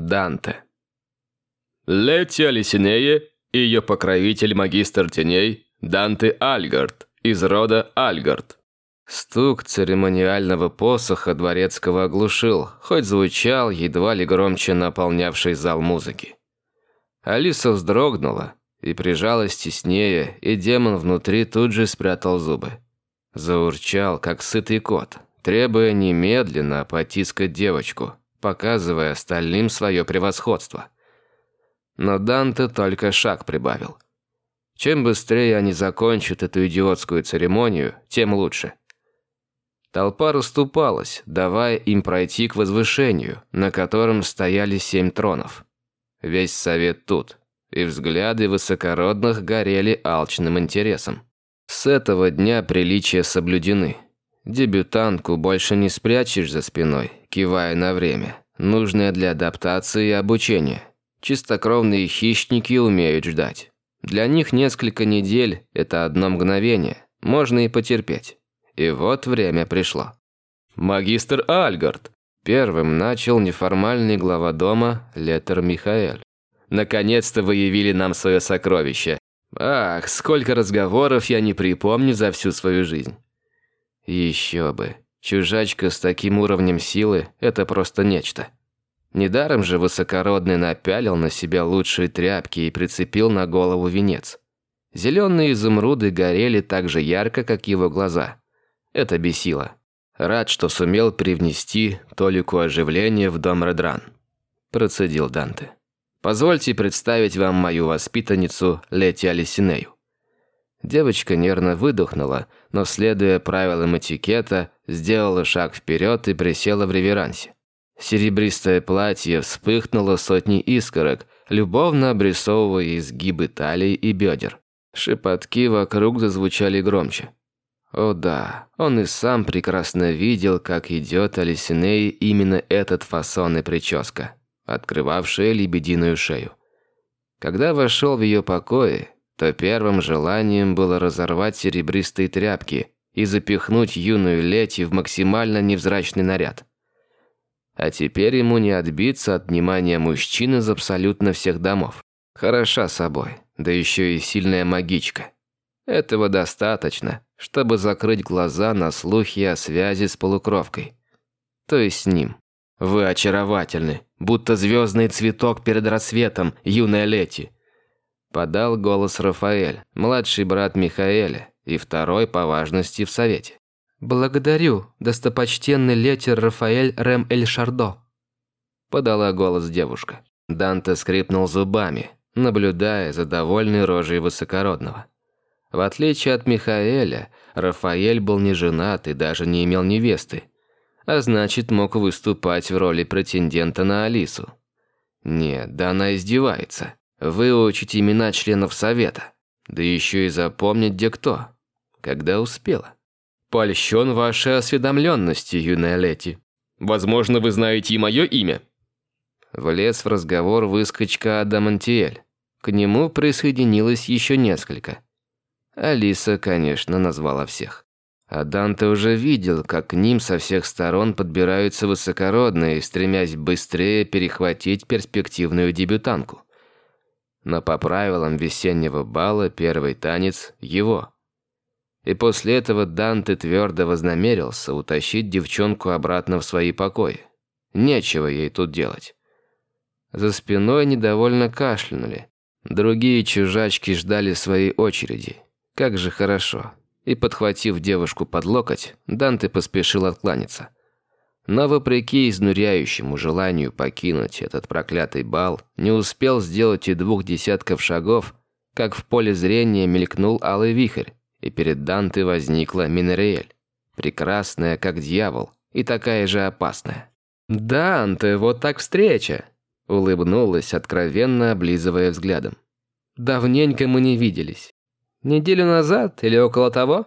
Данте. Летти Алисинея и ее покровитель магистр теней Данте Альгард из рода Альгард. Стук церемониального посоха дворецкого оглушил, хоть звучал едва ли громче наполнявший зал музыки. Алиса вздрогнула и прижалась теснее, и демон внутри тут же спрятал зубы. Заурчал, как сытый кот, требуя немедленно потискать девочку, показывая остальным свое превосходство. Но Данте только шаг прибавил. Чем быстрее они закончат эту идиотскую церемонию, тем лучше. Толпа расступалась, давая им пройти к возвышению, на котором стояли семь тронов. Весь совет тут, и взгляды высокородных горели алчным интересом. С этого дня приличия соблюдены. Дебютантку больше не спрячешь за спиной, кивая на время, нужное для адаптации и обучения. Чистокровные хищники умеют ждать. Для них несколько недель – это одно мгновение, можно и потерпеть. И вот время пришло. «Магистр Альгард!» Первым начал неформальный глава дома Летер Михаэль. «Наконец-то вы явили нам свое сокровище. Ах, сколько разговоров я не припомню за всю свою жизнь». Еще бы. Чужачка с таким уровнем силы – это просто нечто. Недаром же высокородный напялил на себя лучшие тряпки и прицепил на голову венец. Зеленые изумруды горели так же ярко, как его глаза. Это бесило. Рад, что сумел привнести толику оживления в дом Редран. Процедил Данте. Позвольте представить вам мою воспитанницу Лети Алисинею. Девочка нервно выдохнула, но, следуя правилам этикета, сделала шаг вперед и присела в реверансе. Серебристое платье вспыхнуло сотней искорок, любовно обрисовывая изгибы талии и бедер. Шепотки вокруг зазвучали громче. О да, он и сам прекрасно видел, как идет Алисиней именно этот фасон и прическа, открывавшая лебединую шею. Когда вошел в ее покои, то первым желанием было разорвать серебристые тряпки и запихнуть юную Лети в максимально невзрачный наряд. А теперь ему не отбиться от внимания мужчин из абсолютно всех домов. Хороша собой, да еще и сильная магичка. Этого достаточно, чтобы закрыть глаза на слухи о связи с полукровкой. То есть с ним. Вы очаровательны, будто звездный цветок перед рассветом, юная Лети. Подал голос Рафаэль, младший брат Михаэля и второй по важности в совете. «Благодарю, достопочтенный летер Рафаэль Рэм Эль Шардо», – подала голос девушка. Данте скрипнул зубами, наблюдая за довольной рожей высокородного. В отличие от Михаэля, Рафаэль был не женат и даже не имел невесты, а значит мог выступать в роли претендента на Алису. Нет, да она издевается. Выучить имена членов совета, да еще и запомнить где кто, когда успела. Польщен вашей осведомленностью, юная Лети. Возможно, вы знаете и мое имя». Влез в разговор выскочка Адамантиэль. К нему присоединилось еще несколько. Алиса, конечно, назвала всех. А Данте уже видел, как к ним со всех сторон подбираются высокородные, стремясь быстрее перехватить перспективную дебютанку. Но по правилам весеннего бала первый танец – его. И после этого Данте твердо вознамерился утащить девчонку обратно в свои покои. Нечего ей тут делать. За спиной недовольно кашлянули. Другие чужачки ждали своей очереди. Как же хорошо. И подхватив девушку под локоть, Данте поспешил откланяться. Но вопреки изнуряющему желанию покинуть этот проклятый бал, не успел сделать и двух десятков шагов, как в поле зрения мелькнул алый вихрь, и перед Данте возникла Минериэль, прекрасная, как дьявол, и такая же опасная. «Данте, вот так встреча!» Улыбнулась, откровенно облизывая взглядом. «Давненько мы не виделись. Неделю назад или около того?»